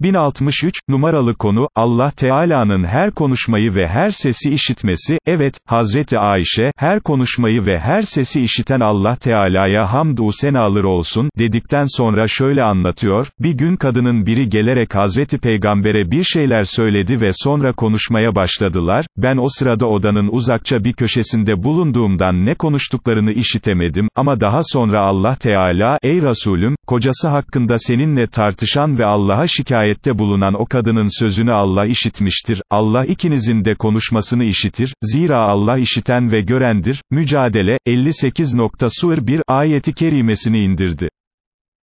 1063, numaralı konu, Allah Teala'nın her konuşmayı ve her sesi işitmesi, evet, Hazreti Ayşe, her konuşmayı ve her sesi işiten Allah Teala'ya hamdü senalar olsun, dedikten sonra şöyle anlatıyor, bir gün kadının biri gelerek Hazreti Peygamber'e bir şeyler söyledi ve sonra konuşmaya başladılar, ben o sırada odanın uzakça bir köşesinde bulunduğumdan ne konuştuklarını işitemedim, ama daha sonra Allah Teala, ey Resulüm, kocası hakkında seninle tartışan ve Allah'a şikayette bulunan o kadının sözünü Allah işitmiştir, Allah ikinizin de konuşmasını işitir, zira Allah işiten ve görendir, Mücadele, 58. Sur 1 ayeti kerimesini indirdi.